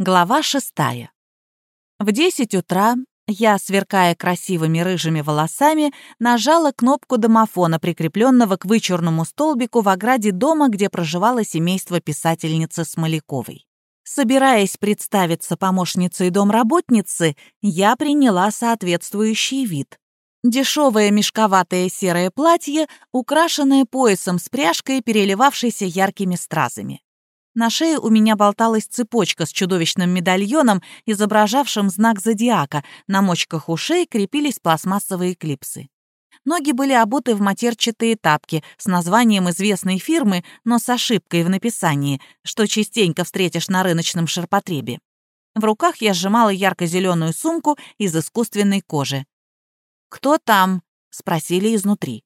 Глава шестая. В десять утра я, сверкая красивыми рыжими волосами, нажала кнопку домофона, прикрепленного к вычурному столбику в ограде дома, где проживало семейство писательницы Смоляковой. Собираясь представиться помощницей домработницы, я приняла соответствующий вид. Дешевое мешковатое серое платье, украшенное поясом с пряжкой, переливавшейся яркими стразами. На шее у меня болталась цепочка с чудовищным медальоном, изображавшим знак зодиака. На мочках ушей крепились пластмассовые клипсы. Ноги были обуты в матерчатые тапки с названием известной фирмы, но с ошибкой в написании, что частенько встретишь на рыночном ширпотребе. В руках я сжимала ярко-зеленую сумку из искусственной кожи. «Кто там?» — спросили изнутри.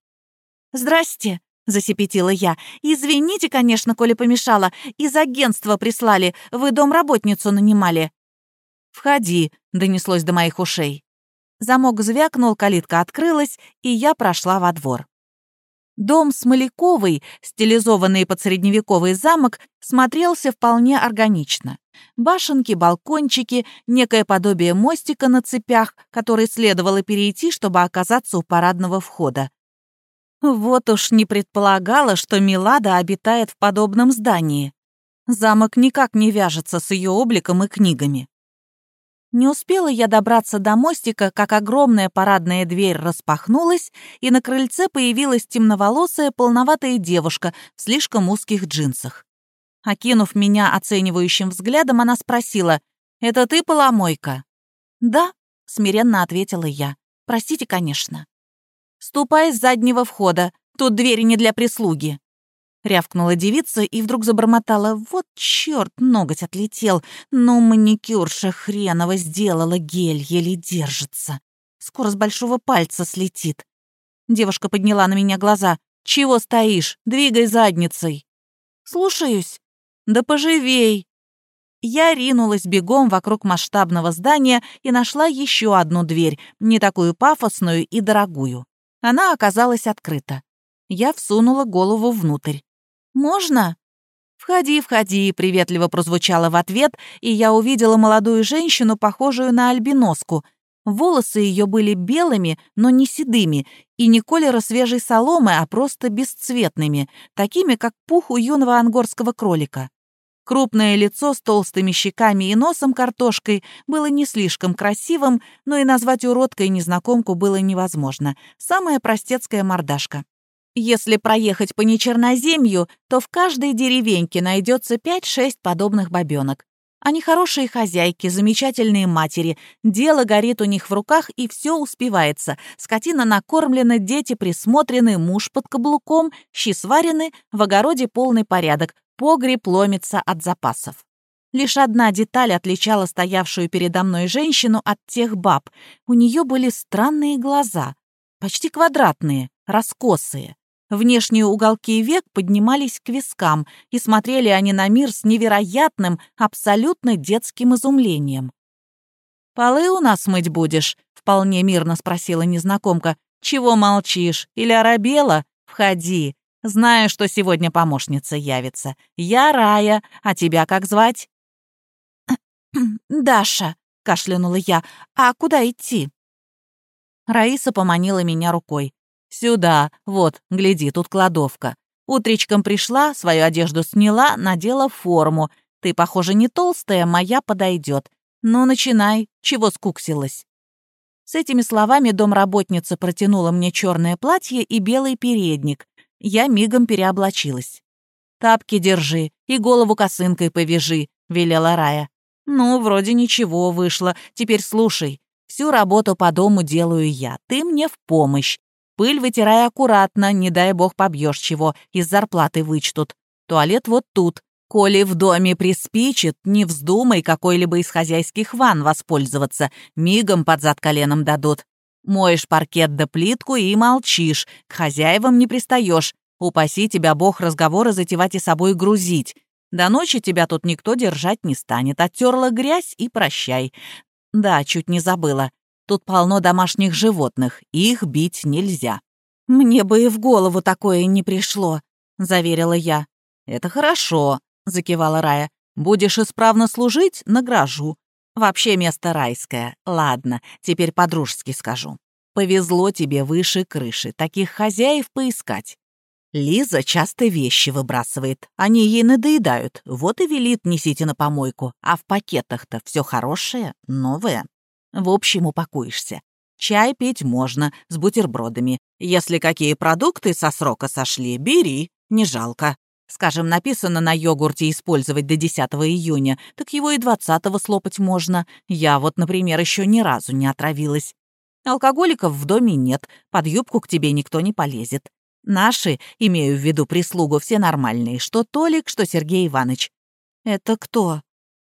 «Здрасте», — засипятила я. «Извините, конечно, коли помешала. Из агентства прислали. Вы домработницу нанимали». «Входи», — донеслось до моих ушей. Замок звякнул, калитка открылась, и я прошла во двор. Дом Смоляковый, стилизованный под средневековый замок, смотрелся вполне органично. Башенки, балкончики, некое подобие мостика на цепях, который следовало перейти, чтобы оказаться у парадного входа. Вот уж не предполагала, что Милада обитает в подобном здании. Замок никак не вяжется с ее обликом и книгами. Не успела я добраться до мостика, как огромная парадная дверь распахнулась, и на крыльце появилась темноволосая полноватая девушка в слишком узких джинсах. Окинув меня оценивающим взглядом, она спросила, «Это ты, поломойка?» «Да», — смиренно ответила я. «Простите, конечно». «Ступай с заднего входа, тут двери не для прислуги». Рявкнула девица и вдруг забормотала. «Вот черт, ноготь отлетел. Ну, маникюрша хренова сделала, гель еле держится. Скоро с большого пальца слетит». Девушка подняла на меня глаза. «Чего стоишь? Двигай задницей». «Слушаюсь». «Да поживей». Я ринулась бегом вокруг масштабного здания и нашла еще одну дверь, не такую пафосную и дорогую. Она оказалась открыта. Я всунула голову внутрь. «Можно?» «Входи, входи», — приветливо прозвучало в ответ, и я увидела молодую женщину, похожую на альбиноску. Волосы ее были белыми, но не седыми, и не колера свежей соломы, а просто бесцветными, такими, как пух у юного ангорского кролика. Крупное лицо с толстыми щеками и носом картошкой было не слишком красивым, но и назвать уродкой незнакомку было невозможно. Самая простецкая мордашка. Если проехать по нечерноземью, то в каждой деревеньке найдется 5-6 подобных бабенок. Они хорошие хозяйки, замечательные матери. Дело горит у них в руках, и все успевается. Скотина накормлена, дети присмотрены, муж под каблуком, щи сварены, в огороде полный порядок, погреб ломится от запасов. Лишь одна деталь отличала стоявшую передо мной женщину от тех баб. У нее были странные глаза, почти квадратные, раскосые. Внешние уголки век поднимались к вискам, и смотрели они на мир с невероятным, абсолютно детским изумлением. «Полы у нас мыть будешь?» — вполне мирно спросила незнакомка. «Чего молчишь? Или оробела? Входи. Знаю, что сегодня помощница явится. Я Рая, а тебя как звать?» «Даша», — кашлянула я. «А куда идти?» Раиса поманила меня рукой. «Сюда, вот, гляди, тут кладовка. Утречком пришла, свою одежду сняла, надела форму. Ты, похоже, не толстая, моя подойдет. Ну, начинай, чего скуксилась?» С этими словами домработница протянула мне черное платье и белый передник. Я мигом переоблачилась. «Тапки держи и голову косынкой повяжи», — велела Рая. «Ну, вроде ничего вышло. Теперь слушай. Всю работу по дому делаю я. Ты мне в помощь. Пыль вытирай аккуратно, не дай бог побьешь чего, из зарплаты вычтут. Туалет вот тут. Коли в доме приспичит, не вздумай какой-либо из хозяйских ванн воспользоваться, мигом под зад коленом дадут. Моешь паркет да плитку и молчишь, к хозяевам не пристаешь. Упаси тебя бог разговоры затевать и собой грузить. До ночи тебя тут никто держать не станет. Оттерла грязь и прощай. Да, чуть не забыла. Тут полно домашних животных, их бить нельзя». «Мне бы и в голову такое не пришло», — заверила я. «Это хорошо», — закивала Рая. Будешь исправно служить — награжу. Вообще место райское. Ладно, теперь по-дружески скажу. Повезло тебе выше крыши, таких хозяев поискать. Лиза часто вещи выбрасывает, они ей надоедают, вот и велит несите на помойку, а в пакетах-то все хорошее, новое. В общем, упакуешься. Чай пить можно, с бутербродами. Если какие продукты со срока сошли, бери, не жалко. Скажем, написано на йогурте использовать до 10 июня, так его и 20 слопать можно. Я вот, например, еще ни разу не отравилась. Алкоголиков в доме нет, под юбку к тебе никто не полезет. Наши, имею в виду прислугу, все нормальные, что Толик, что Сергей Иванович. Это кто?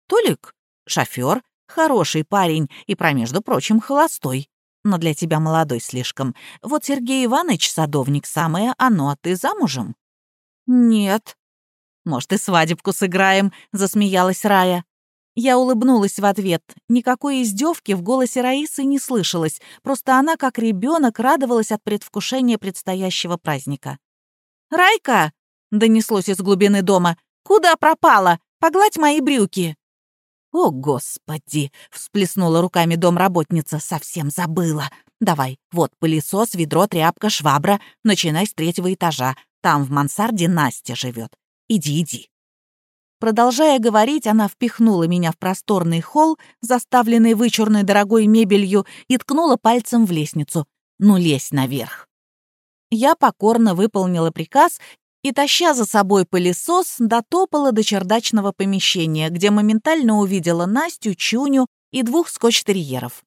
Толик? Шофер, хороший парень и, про между прочим, холостой. Но для тебя молодой слишком. Вот Сергей Иванович, садовник, самое оно, а ты замужем? «Нет». «Может, и свадебку сыграем?» — засмеялась Рая. Я улыбнулась в ответ. Никакой издевки в голосе Раисы не слышалось, просто она, как ребенок, радовалась от предвкушения предстоящего праздника. «Райка!» — донеслось из глубины дома. «Куда пропала? Погладь мои брюки!» «О, Господи!» — всплеснула руками домработница. «Совсем забыла. Давай, вот пылесос, ведро, тряпка, швабра. Начинай с третьего этажа. Там в мансарде Настя живет. Иди, иди». Продолжая говорить, она впихнула меня в просторный холл, заставленный вычурной дорогой мебелью, и ткнула пальцем в лестницу. «Ну, лезь наверх». Я покорно выполнила приказ и, таща за собой пылесос, дотопала до чердачного помещения, где моментально увидела Настю, Чуню и двух скотч-терьеров.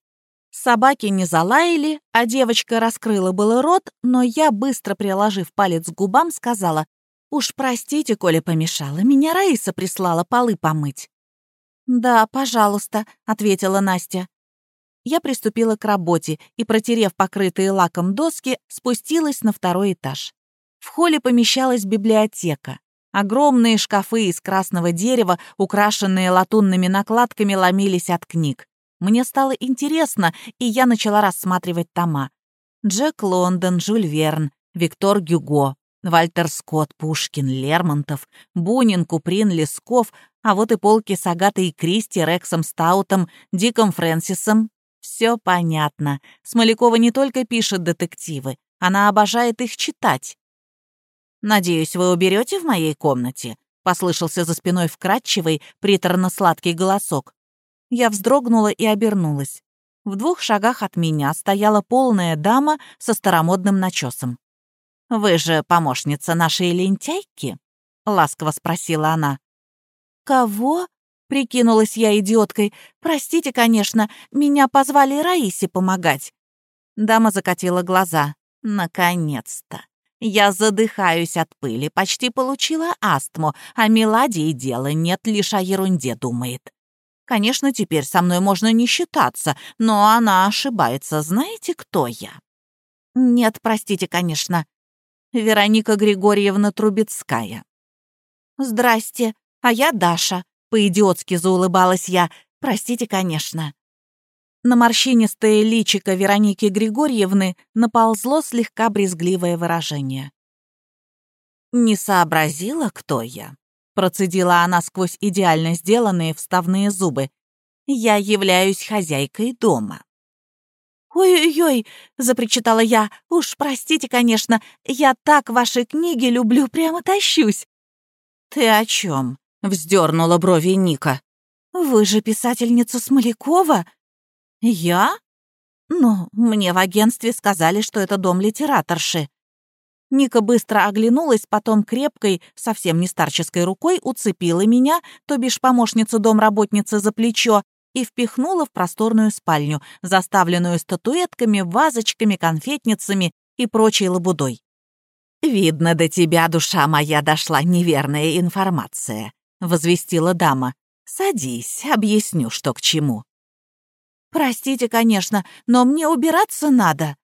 Собаки не залаяли, а девочка раскрыла было рот, но я, быстро приложив палец к губам, сказала, «Уж простите, коли помешала, меня Раиса прислала полы помыть». «Да, пожалуйста», — ответила Настя. Я приступила к работе и, протерев покрытые лаком доски, спустилась на второй этаж. В холле помещалась библиотека. Огромные шкафы из красного дерева, украшенные латунными накладками, ломились от книг. Мне стало интересно, и я начала рассматривать тома. Джек Лондон, Жюль Верн, Виктор Гюго, Вальтер Скотт, Пушкин, Лермонтов, Бунин, Куприн, Лесков, а вот и полки с Агатой и Кристи, Рексом Стаутом, Диком Фрэнсисом. Все понятно. Смолякова не только пишет детективы, она обожает их читать. «Надеюсь, вы уберете в моей комнате?» — послышался за спиной вкрадчивый, приторно-сладкий голосок. Я вздрогнула и обернулась. В двух шагах от меня стояла полная дама со старомодным начесом. «Вы же помощница нашей лентяйки?» — ласково спросила она. «Кого?» — прикинулась я идиоткой. «Простите, конечно, меня позвали Раисе помогать». Дама закатила глаза. «Наконец-то! Я задыхаюсь от пыли, почти получила астму, а Меладии дела нет, лишь о ерунде думает. Конечно, теперь со мной можно не считаться, но она ошибается. Знаете, кто я? Нет, простите, конечно. Вероника Григорьевна Трубецкая. Здрасте, а я Даша. По-идиотски заулыбалась я. Простите, конечно. На морщинистое личико Вероники Григорьевны наползло слегка брезгливое выражение. «Не сообразила, кто я?» Процедила она сквозь идеально сделанные вставные зубы. «Я являюсь хозяйкой дома». «Ой-ой-ой!» — запричитала я. «Уж простите, конечно, я так ваши книги люблю, прямо тащусь». «Ты о чем? вздернула брови Ника. «Вы же писательница Смолякова?» «Я?» «Ну, мне в агентстве сказали, что это дом литераторши». Ника быстро оглянулась, потом крепкой, совсем не старческой рукой уцепила меня, то бишь помощницу домработницы за плечо, и впихнула в просторную спальню, заставленную статуэтками, вазочками, конфетницами и прочей лабудой. «Видно, до тебя, душа моя, дошла неверная информация», — возвестила дама. «Садись, объясню, что к чему». «Простите, конечно, но мне убираться надо».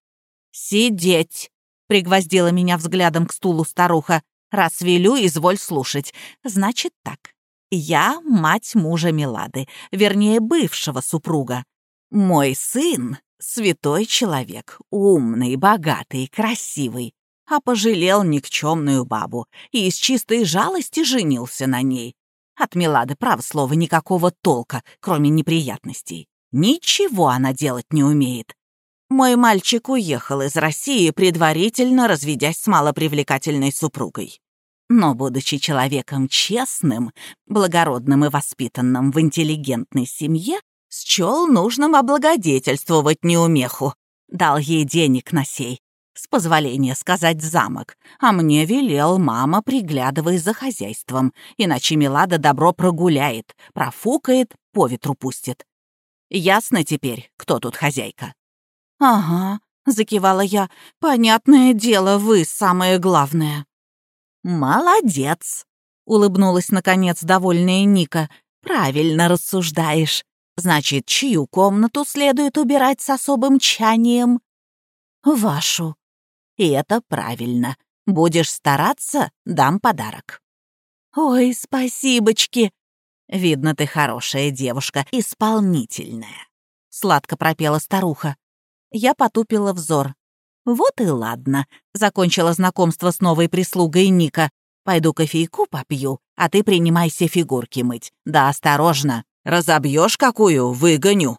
«Сидеть!» Пригвоздила меня взглядом к стулу старуха. «Раз велю, изволь слушать. Значит так. Я мать мужа Милады, вернее, бывшего супруга. Мой сын — святой человек, умный, богатый, красивый, а пожалел никчемную бабу и из чистой жалости женился на ней. От Милады, право слово, никакого толка, кроме неприятностей. Ничего она делать не умеет. Мой мальчик уехал из России, предварительно разведясь с малопривлекательной супругой. Но, будучи человеком честным, благородным и воспитанным в интеллигентной семье, счел нужным облагодетельствовать неумеху. Дал ей денег на сей, с позволения сказать замок, а мне велел мама, приглядывай за хозяйством, иначе Милада добро прогуляет, профукает, по ветру пустит. Ясно теперь, кто тут хозяйка? «Ага», — закивала я, — «понятное дело, вы самое главное». «Молодец», — улыбнулась, наконец, довольная Ника. «Правильно рассуждаешь. Значит, чью комнату следует убирать с особым чанием?» «Вашу». «И это правильно. Будешь стараться, дам подарок». «Ой, спасибочки!» «Видно, ты хорошая девушка, исполнительная», — сладко пропела старуха. Я потупила взор. «Вот и ладно», — закончила знакомство с новой прислугой Ника. «Пойду кофейку попью, а ты принимайся фигурки мыть. Да осторожно, разобьешь какую, выгоню».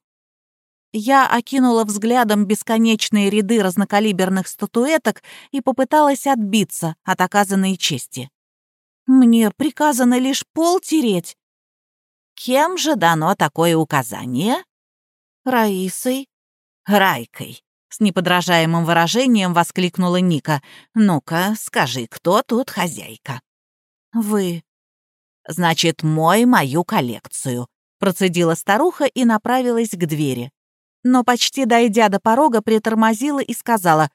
Я окинула взглядом бесконечные ряды разнокалиберных статуэток и попыталась отбиться от оказанной чести. «Мне приказано лишь пол тереть». «Кем же дано такое указание?» «Раисой», Райкой!» С неподражаемым выражением воскликнула Ника. «Ну-ка, скажи, кто тут хозяйка?» «Вы». «Значит, мой мою коллекцию», — процедила старуха и направилась к двери. Но почти дойдя до порога, притормозила и сказала,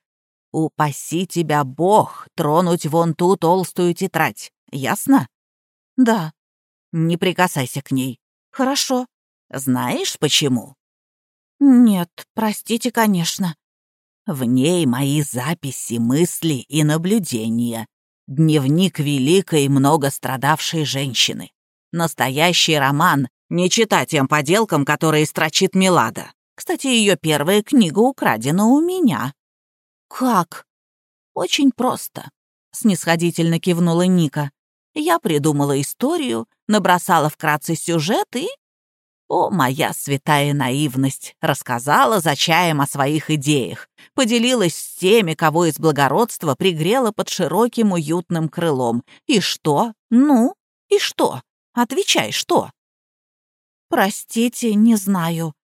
«Упаси тебя, Бог, тронуть вон ту толстую тетрадь. Ясно?» «Да». «Не прикасайся к ней». «Хорошо». «Знаешь, почему?» «Нет, простите, конечно». В ней мои записи, мысли и наблюдения. Дневник великой, много страдавшей женщины. Настоящий роман, не читать тем поделкам, которые строчит Милада. Кстати, ее первая книга украдена у меня. «Как?» «Очень просто», — снисходительно кивнула Ника. «Я придумала историю, набросала вкратце сюжет и о, моя святая наивность! Рассказала за чаем о своих идеях, поделилась с теми, кого из благородства пригрела под широким уютным крылом. И что? Ну, и что? Отвечай, что? Простите, не знаю.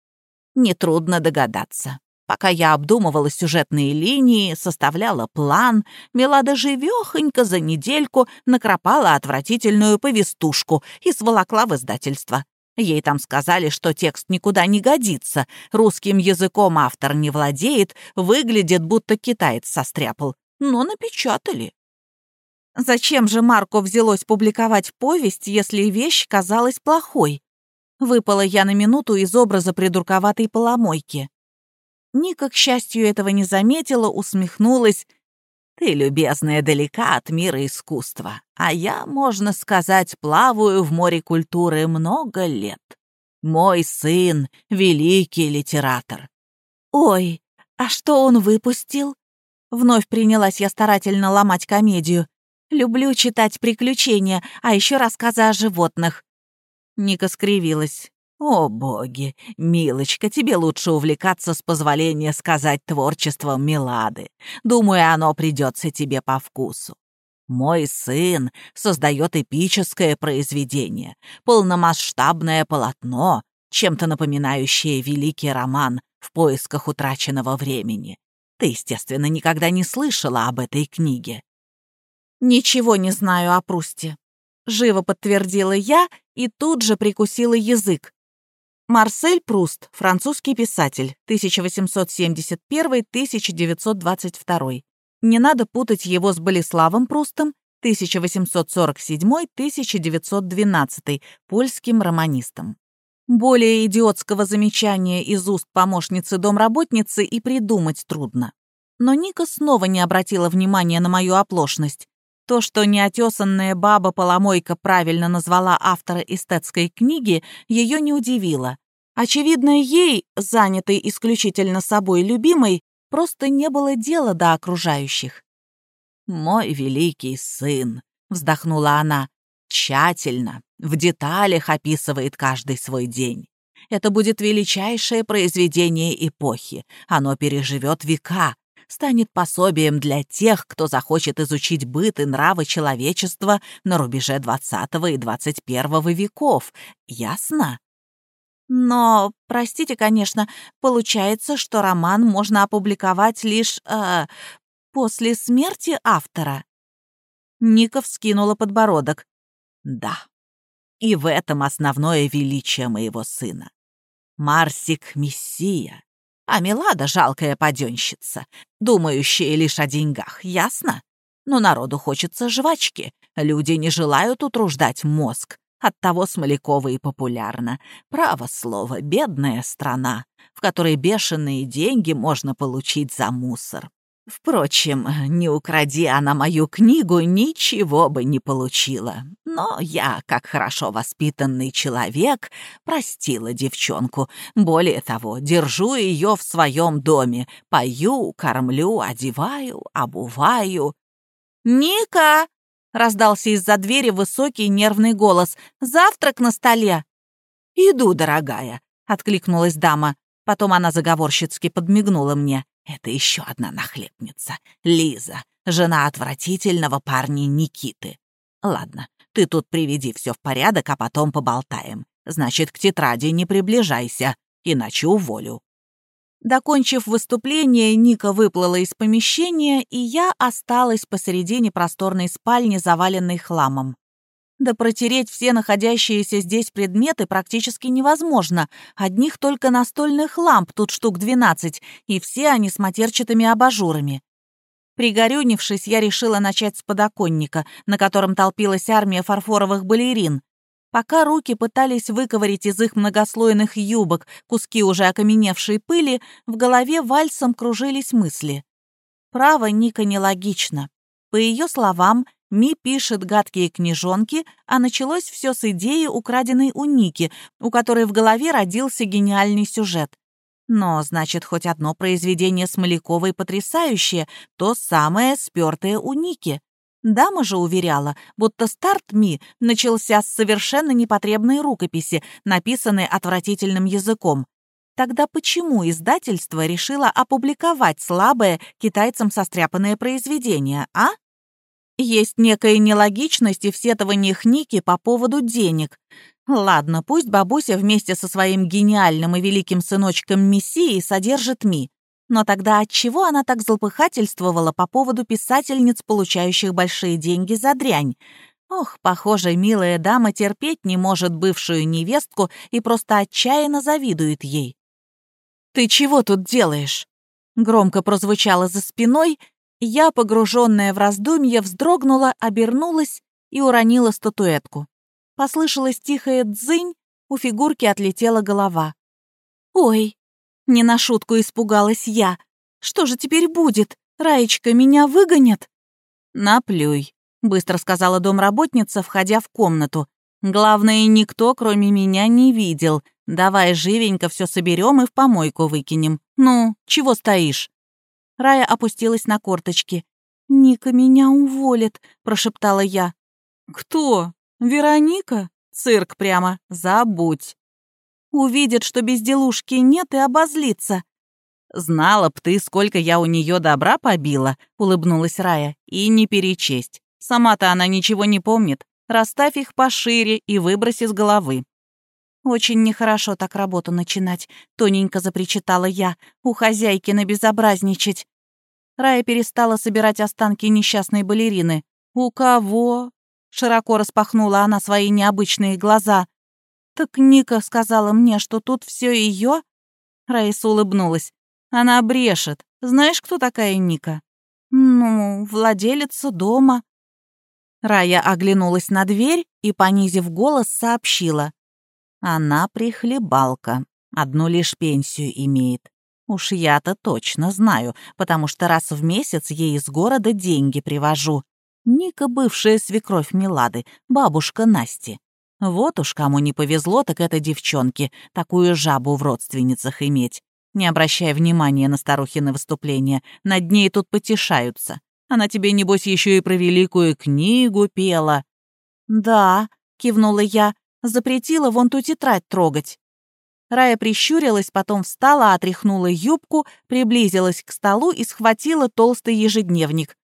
Нетрудно догадаться. Пока я обдумывала сюжетные линии, составляла план, Мелада живёхонько за недельку накропала отвратительную повестушку и сволокла в издательство. Ей там сказали, что текст никуда не годится, русским языком автор не владеет, выглядит, будто китаец состряпал. Но напечатали. Зачем же Марко взялось публиковать повесть, если вещь казалась плохой? Выпала я на минуту из образа придурковатой поломойки. Ника, к счастью, этого не заметила, усмехнулась ты, любезная, далека от мира искусства, а я, можно сказать, плаваю в море культуры много лет. Мой сын — великий литератор. Ой, а что он выпустил? Вновь принялась я старательно ломать комедию. Люблю читать приключения, а еще рассказы о животных. Ника скривилась. «О, боги! Милочка, тебе лучше увлекаться, с позволения сказать, творчеством Милады. Думаю, оно придется тебе по вкусу. Мой сын создает эпическое произведение, полномасштабное полотно, чем-то напоминающее великий роман «В поисках утраченного времени». Ты, естественно, никогда не слышала об этой книге. «Ничего не знаю о Прусте», — живо подтвердила я и тут же прикусила язык. Марсель Пруст, французский писатель, 1871-1922. Не надо путать его с Болеславом Прустом, 1847-1912, польским романистом. Более идиотского замечания из уст помощницы домработницы и придумать трудно. Но Ника снова не обратила внимания на мою оплошность. То, что неотесанная баба-поломойка правильно назвала автора эстетской книги, ее не удивило. Очевидно, ей, занятой исключительно собой любимой, просто не было дела до окружающих. «Мой великий сын», — вздохнула она, — «тщательно, в деталях описывает каждый свой день. Это будет величайшее произведение эпохи. Оно переживет века, станет пособием для тех, кто захочет изучить быт и нравы человечества на рубеже XX и XXI веков. Ясно? Но, простите, конечно, получается, что роман можно опубликовать лишь э, после смерти автора. Ников скинула подбородок. Да. И в этом основное величие моего сына. Марсик — мессия, а Милада — жалкая паденщица, думающая лишь о деньгах, ясно? Но народу хочется жвачки, люди не желают утруждать мозг, оттого Смолякова и популярна. Право слово, бедная страна, в которой бешеные деньги можно получить за мусор. Впрочем, не укради она мою книгу, ничего бы не получила. Но я, как хорошо воспитанный человек, простила девчонку. Более того, держу ее в своем доме. Пою, кормлю, одеваю, обуваю. «Ника!» — раздался из-за двери высокий нервный голос. «Завтрак на столе!» «Иду, дорогая!» — откликнулась дама. Потом она заговорщицки подмигнула мне. Это еще одна нахлебница. Лиза, жена отвратительного парня Никиты. Ладно, ты тут приведи все в порядок, а потом поболтаем. Значит, к тетради не приближайся, иначе уволю. Докончив выступление, Ника выплыла из помещения, и я осталась посередине просторной спальни, заваленной хламом. Да протереть все находящиеся здесь предметы практически невозможно. Одних только настольных ламп тут штук 12, и все они с матерчатыми абажурами. Пригорюнившись, я решила начать с подоконника, на котором толпилась армия фарфоровых балерин. Пока руки пытались выковырить из их многослойных юбок куски уже окаменевшей пыли, в голове вальсом кружились мысли. Право Ника нелогично. По ее словам, Ми пишет гадкие книжонки, а началось все с идеи, украденной у Ники, у которой в голове родился гениальный сюжет. Но, значит, хоть одно произведение Смоляковой потрясающее, то самое спёртое у Ники. Дама же уверяла, будто старт Ми начался с совершенно непотребной рукописи, написанной отвратительным языком. Тогда почему издательство решило опубликовать слабое китайцам состряпанное произведение, а? Есть некая нелогичность и всетование Ники по поводу денег. Ладно, пусть бабуся вместе со своим гениальным и великим сыночком Мессией содержит Ми. Но тогда отчего она так злопыхательствовала по поводу писательниц, получающих большие деньги за дрянь? Ох, похоже, милая дама терпеть не может бывшую невестку и просто отчаянно завидует ей. «Ты чего тут делаешь?» Громко прозвучало за спиной, я, погруженная в раздумья, вздрогнула, обернулась и уронила статуэтку. Послышалось тихое дзынь, у фигурки отлетела голова. «Ой!» — не на шутку испугалась я. «Что же теперь будет? Раечка, меня выгонят?» «Наплюй», — быстро сказала домработница, входя в комнату. «Главное, никто, кроме меня, не видел. Давай живенько все соберем и в помойку выкинем. Ну, чего стоишь?» Рая опустилась на корточки. «Ника меня уволит», — прошептала я. «Кто? Вероника? Цирк прямо. Забудь. Увидит, что безделушки нет, и обозлится». «Знала б ты, сколько я у нее добра побила», — улыбнулась Рая. «И не перечесть. Сама-то она ничего не помнит. Расставь их пошире и выбрось из головы». «Очень нехорошо так работу начинать», — тоненько запричитала я. «У хозяйки набезобразничать». Рая перестала собирать останки несчастной балерины. «У кого?» — широко распахнула она свои необычные глаза. «Так Ника сказала мне, что тут все ее?» Раиса улыбнулась. «Она брешет. Знаешь, кто такая Ника?» «Ну, владелица дома». Рая оглянулась на дверь и, понизив голос, сообщила. «Она прихлебалка. Одну лишь пенсию имеет. Уж я-то точно знаю, потому что раз в месяц ей из города деньги привожу. Ника — бывшая свекровь Милады, бабушка Насти. Вот уж кому не повезло, так это девчонке, такую жабу в родственницах иметь. Не обращая внимания на старухины выступления, над ней тут потешаются. Она тебе, небось, еще и про великую книгу пела. Да, кивнула я. «Запретила вон ту тетрадь трогать». Рая прищурилась, потом встала, отряхнула юбку, приблизилась к столу и схватила толстый ежедневник.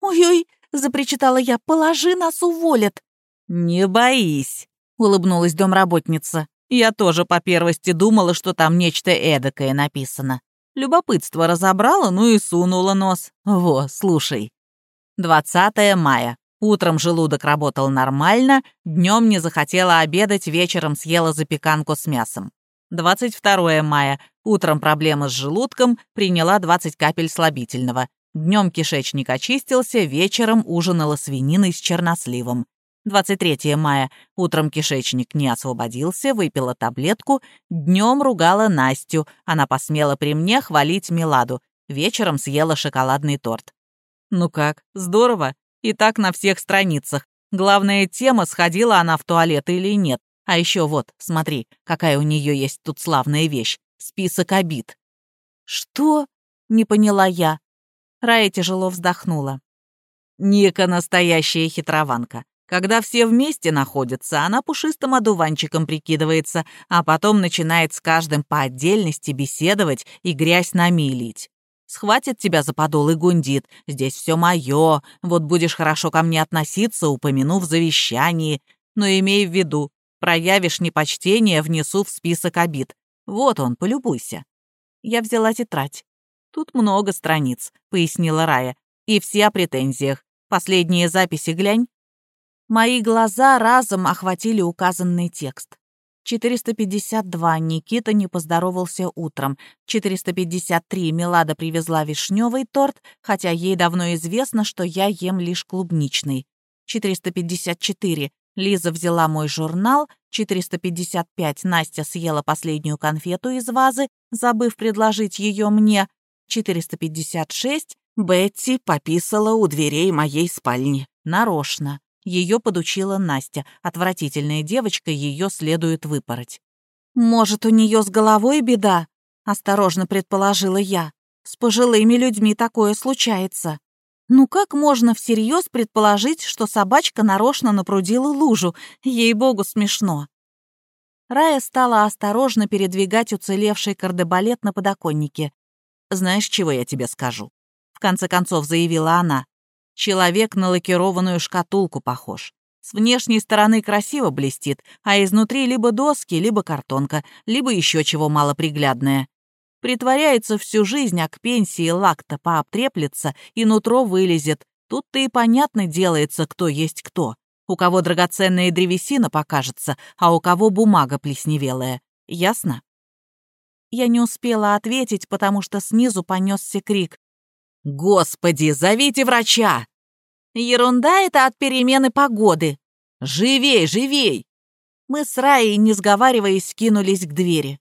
«Ой-ой!» — запричитала я. «Положи, нас уволят!» «Не боись!» — улыбнулась домработница. «Я тоже по первости думала, что там нечто эдакое написано. Любопытство разобрала, ну и сунула нос. Во, слушай. 20 мая. Утром желудок работал нормально, днем не захотела обедать, вечером съела запеканку с мясом. 22 мая. Утром проблема с желудком, приняла 20 капель слабительного. Днем кишечник очистился, вечером ужинала свининой с черносливом. 23 мая. Утром кишечник не освободился, выпила таблетку. Днем ругала Настю. Она посмела при мне хвалить Миладу. Вечером съела шоколадный торт. Ну как, здорово? И так на всех страницах. Главная тема, сходила она в туалет или нет. А еще вот, смотри, какая у нее есть тут славная вещь. Список обид. Что? Не поняла я. Рая тяжело вздохнула. Ника настоящая хитрованка. Когда все вместе находятся, она пушистым одуванчиком прикидывается, а потом начинает с каждым по отдельности беседовать и грязь на лить. Схватит тебя за подол и гундит. Здесь все мое, вот будешь хорошо ко мне относиться, упомянув в завещании. Но имей в виду, Проявишь непочтение, внесу в список обид. Вот он, полюбуйся». Я взяла тетрадь. «Тут много страниц», — пояснила Рая. «И все о претензиях. Последние записи глянь». Мои глаза разом охватили указанный текст. 452. Никита не поздоровался утром. 453. Милада привезла вишневый торт, хотя ей давно известно, что я ем лишь клубничный. 454. Лиза взяла мой журнал, 455 Настя съела последнюю конфету из вазы, забыв предложить ее мне, 456 Бетти пописала у дверей моей спальни. Нарочно. Ее подучила Настя. Отвратительная девочка, ее следует выпороть. «Может, у нее с головой беда?» — осторожно предположила я. «С пожилыми людьми такое случается». Ну как можно всерьез предположить, что собачка нарочно напрудила лужу? Ей-богу, смешно. Рая стала осторожно передвигать уцелевший кардебалет на подоконнике. «Знаешь, чего я тебе скажу?» В конце концов заявила она. «Человек на лакированную шкатулку похож. С внешней стороны красиво блестит, а изнутри либо доски, либо картонка, либо еще чего малоприглядное. Притворяется всю жизнь, а к пенсии лак-то пообтреплется и нутро вылезет. Тут-то и понятно делается, кто есть кто. У кого драгоценная древесина покажется, а у кого бумага плесневелая. Ясно? Я не успела ответить, потому что снизу понесся крик. «Господи, зовите врача!» «Ерунда это от перемены погоды!» «Живей, живей!» Мы с Раей, не сговариваясь, кинулись к двери.